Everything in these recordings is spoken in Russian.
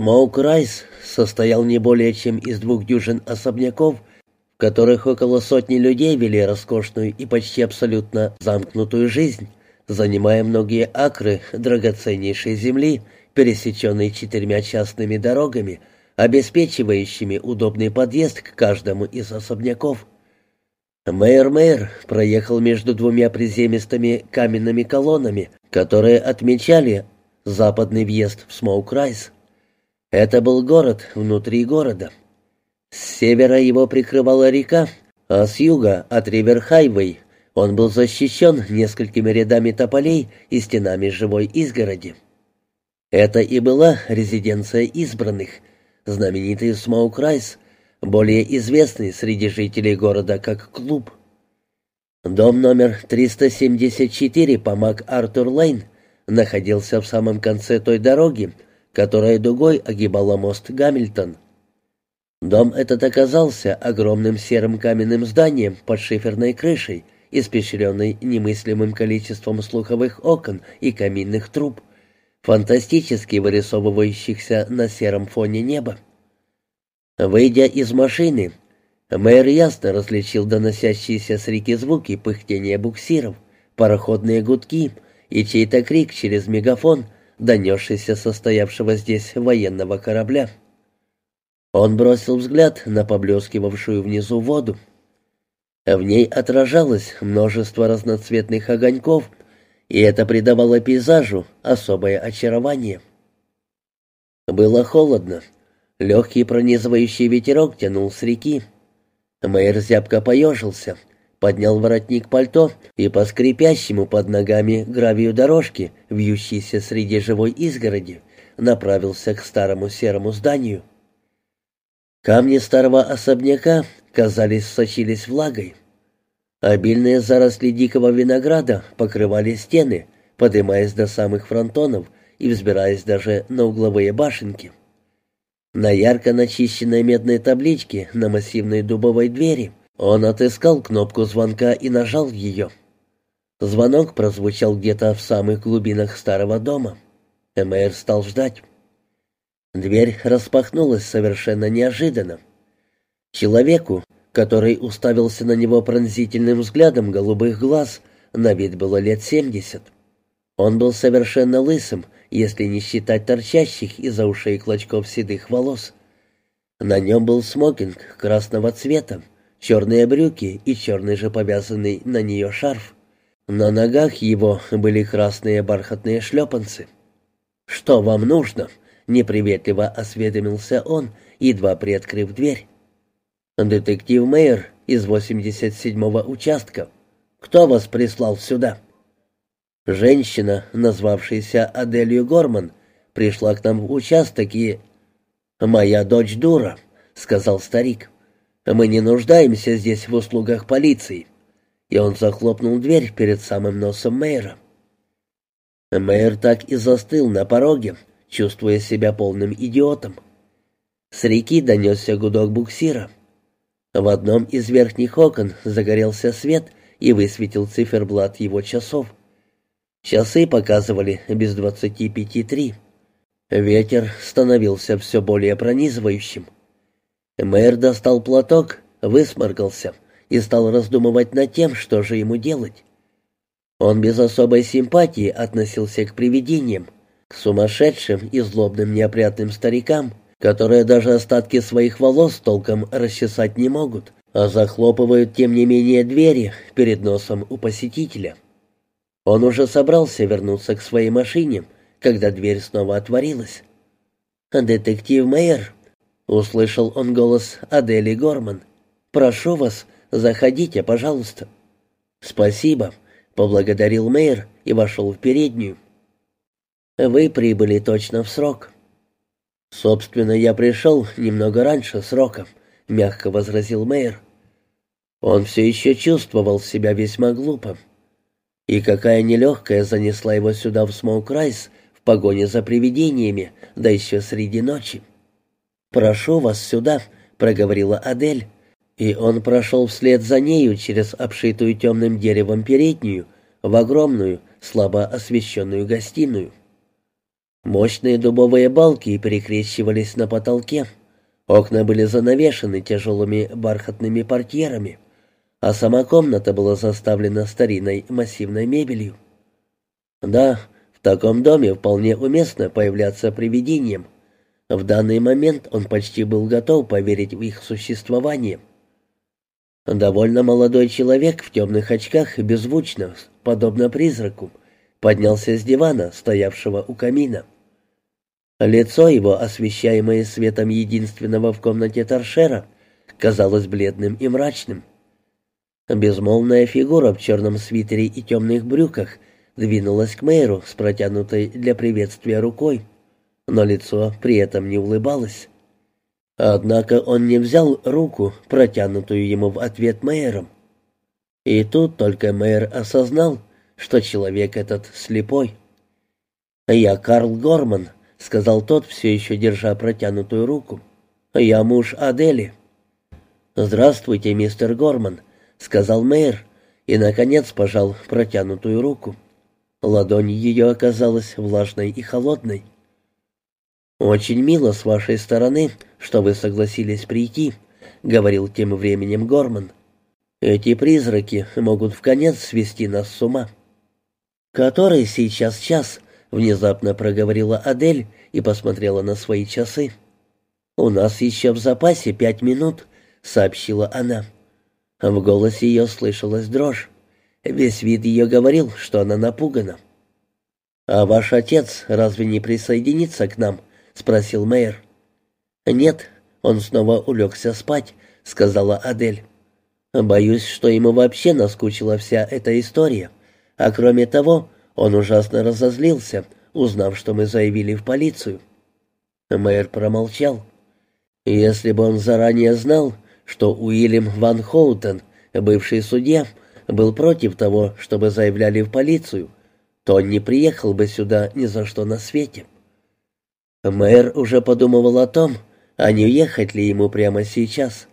Смоук Райс состоял не более чем из двух дюжин особняков, в которых около сотни людей вели роскошную и почти абсолютно замкнутую жизнь, занимая многие акры драгоценнейшей земли, пересеченной четырьмя частными дорогами, обеспечивающими удобный подъезд к каждому из особняков. Мэр-мэр проехал между двумя приземистыми каменными колоннами, которые отмечали западный въезд в Смоук-Райс. Это был город внутри города. С севера его прикрывала река, а с юга от Ривер-Хайвей он был защищен несколькими рядами тополей и стенами живой изгороди. Это и была резиденция избранных, знаменитый Смоук-Райс, более известный среди жителей города как клуб. Дом номер 374 по Мак-Артур-Лейн находился в самом конце той дороги, которая дугой огибала мост Гамильтон. Дом этот оказался огромным серым каменным зданием под шиферной крышей, испещренной немыслимым количеством слуховых окон и каминных труб, фантастически вырисовывающихся на сером фоне неба. Выйдя из машины, мэр ясно различил доносящиеся с реки звуки пыхтения буксиров, пароходные гудки и чей-то крик через мегафон — донесшийся состоявшего здесь военного корабля. Он бросил взгляд на поблескивавшую внизу воду. В ней отражалось множество разноцветных огоньков, и это придавало пейзажу особое очарование. Было холодно. Легкий пронизывающий ветерок тянул с реки. Мэйр зябко поежился — поднял воротник пальто и по скрипящему под ногами гравию дорожки, вьющейся среди живой изгороди, направился к старому серому зданию. Камни старого особняка, казались, сочились влагой. Обильные заросли дикого винограда покрывали стены, поднимаясь до самых фронтонов и взбираясь даже на угловые башенки. На ярко начищенной медной табличке на массивной дубовой двери он отыскал кнопку звонка и нажал ее. Звонок прозвучал где-то в самых глубинах старого дома. Эмэр стал ждать. Дверь распахнулась совершенно неожиданно. Человеку, который уставился на него пронзительным взглядом голубых глаз, на вид было лет семьдесят. Он был совершенно лысым, если не считать торчащих из-за ушей клочков седых волос. На нем был смокинг красного цвета, черные брюки и черный же повязанный на нее шарф. На ногах его были красные бархатные шлепанцы. «Что вам нужно?» — неприветливо осведомился он, едва приоткрыв дверь. «Детектив Мейер из 87-го участка. Кто вас прислал сюда?» Женщина, назвавшаяся Аделью Горман, пришла к нам в участок и... «Моя дочь дура», — сказал старик. Мы не нуждаемся здесь в услугах полиции». И он захлопнул дверь перед самым носом мэра. Мэр так и застыл на пороге, чувствуя себя полным идиотом. С реки донесся гудок буксира. В одном из верхних окон загорелся свет и высветил циферблат его часов. Часы показывали без двадцати пяти три. Ветер становился все более пронизывающим. Мэр достал платок, высморкался и стал раздумывать над тем, что же ему делать. Он без особой симпатии относился к привидениям, к сумасшедшим и злобным неопрятным старикам, которые даже остатки своих волос толком расчесать не могут, а захлопывают, тем не менее, двери перед носом у посетителя. Он уже собрался вернуться к своей машине, когда дверь снова отворилась. «Детектив Мэйер», Услышал он голос Адели Горман. «Прошу вас, заходите, пожалуйста». «Спасибо», — поблагодарил мэр и вошел в переднюю. «Вы прибыли точно в срок». «Собственно, я пришел немного раньше срока», — мягко возразил мэр. Он все еще чувствовал себя весьма глупо. И какая нелегкая занесла его сюда в Смоук-Райс в погоне за привидениями, да еще среди ночи. «Прошу вас сюда», — проговорила Адель. И он прошел вслед за нею через обшитую темным деревом переднюю в огромную, слабо освещенную гостиную. Мощные дубовые балки перекрещивались на потолке. Окна были занавешены тяжелыми бархатными портьерами, а сама комната была заставлена старинной массивной мебелью. Да, в таком доме вполне уместно появляться привидением. В данный момент он почти был готов поверить в их существование. Довольно молодой человек в темных очках беззвучно, подобно призраку, поднялся с дивана, стоявшего у камина. Лицо его, освещаемое светом единственного в комнате торшера, казалось бледным и мрачным. Безмолвная фигура в черном свитере и темных брюках двинулась к мэру с протянутой для приветствия рукой, но лицо при этом не улыбалось. Однако он не взял руку, протянутую ему в ответ мэром. И тут только мэр осознал, что человек этот слепой. «Я Карл Горман», — сказал тот, все еще держа протянутую руку. «Я муж Адели». «Здравствуйте, мистер Горман», — сказал мэр, и, наконец, пожал протянутую руку. Ладонь ее оказалась влажной и холодной. «Очень мило с вашей стороны, что вы согласились прийти», — говорил тем временем Горман. «Эти призраки могут в конец свести нас с ума». «Который сейчас час?» Внезапно проговорила Адель и посмотрела на свои часы. «У нас еще в запасе пять минут», — сообщила она. В голосе ее слышалась дрожь. Весь вид ее говорил, что она напугана. «А ваш отец разве не присоединится к нам?» — спросил мэр. «Нет, он снова улегся спать», — сказала Адель. «Боюсь, что ему вообще наскучила вся эта история. А кроме того, он ужасно разозлился, узнав, что мы заявили в полицию. Мэр промолчал. Если бы он заранее знал, что Уильям Ван Хоутен, бывший судья, был против того, чтобы заявляли в полицию, то он не приехал бы сюда ни за что на свете. Мэр уже подумывал о том, а не уехать ли ему прямо сейчас.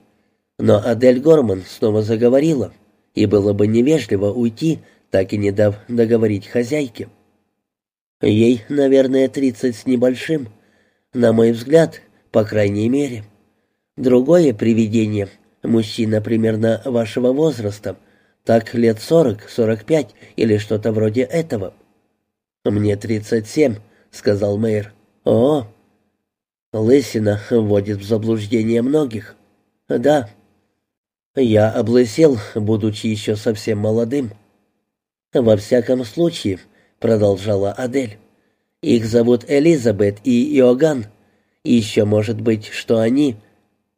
Но Адель Горман снова заговорила, и было бы невежливо уйти, так и не дав договорить хозяйке. Ей, наверное, тридцать с небольшим, на мой взгляд, по крайней мере. Другое привидение, мужчина примерно вашего возраста, так лет сорок-сорок пять или что-то вроде этого. «Мне тридцать семь», — сказал мэр. «О!» Лысина вводит в заблуждение многих. «Да». Я облысел, будучи еще совсем молодым. «Во всяком случае», — продолжала Адель, — «их зовут Элизабет и Иоганн. еще может быть, что они...»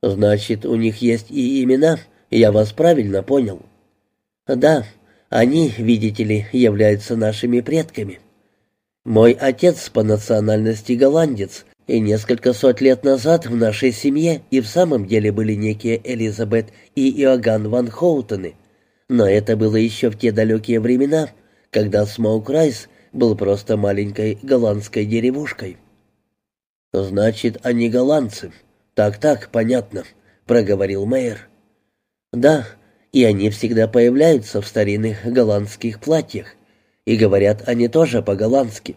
«Значит, у них есть и имена, я вас правильно понял?» «Да, они, видите ли, являются нашими предками. Мой отец по национальности голландец, и несколько сот лет назад в нашей семье и в самом деле были некие Элизабет и Иоганн ван Хоутены, но это было еще в те далекие времена, когда Смоук-Райс был просто маленькой голландской деревушкой. «Значит, они голландцы. Так-так, понятно», — проговорил мэр. «Да, и они всегда появляются в старинных голландских платьях, и говорят они тоже по-голландски».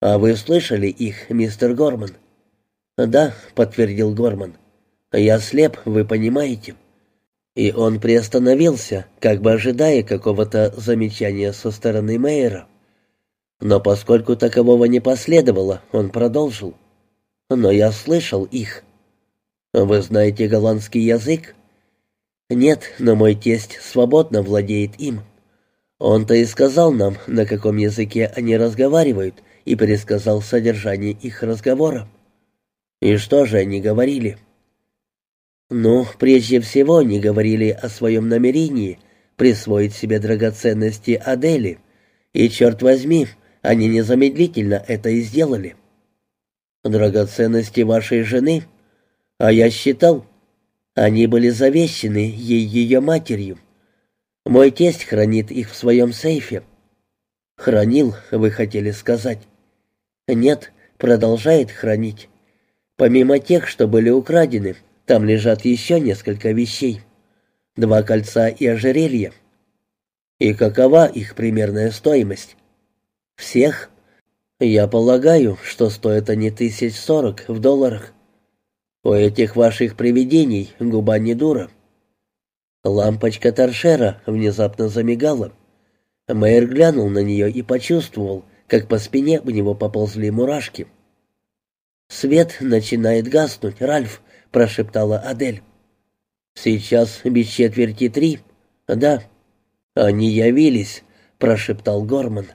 «А вы слышали их, мистер Горман?» «Да», — подтвердил Горман. «Я слеп, вы понимаете». И он приостановился, как бы ожидая какого-то замечания со стороны мэра. Но поскольку такового не последовало, он продолжил. «Но я слышал их». «Вы знаете голландский язык?» «Нет, но мой тесть свободно владеет им. Он-то и сказал нам, на каком языке они разговаривают, и пересказал содержание их разговора». «И что же они говорили?» Ну, прежде всего они говорили о своем намерении присвоить себе драгоценности Адели, и, черт возьми, они незамедлительно это и сделали. Драгоценности вашей жены, а я считал, они были завещены ей ее матерью. Мой тесть хранит их в своем сейфе. Хранил, вы хотели сказать. Нет, продолжает хранить. Помимо тех, что были украдены, там лежат еще несколько вещей. Два кольца и ожерелье. И какова их примерная стоимость? Всех? «Я полагаю, что стоят они тысяч сорок в долларах. У этих ваших привидений губа не дура». Лампочка торшера внезапно замигала. Мэйр глянул на нее и почувствовал, как по спине у него поползли мурашки. «Свет начинает гаснуть, Ральф», — прошептала Адель. «Сейчас без четверти три. Да». «Они явились», — прошептал Горман.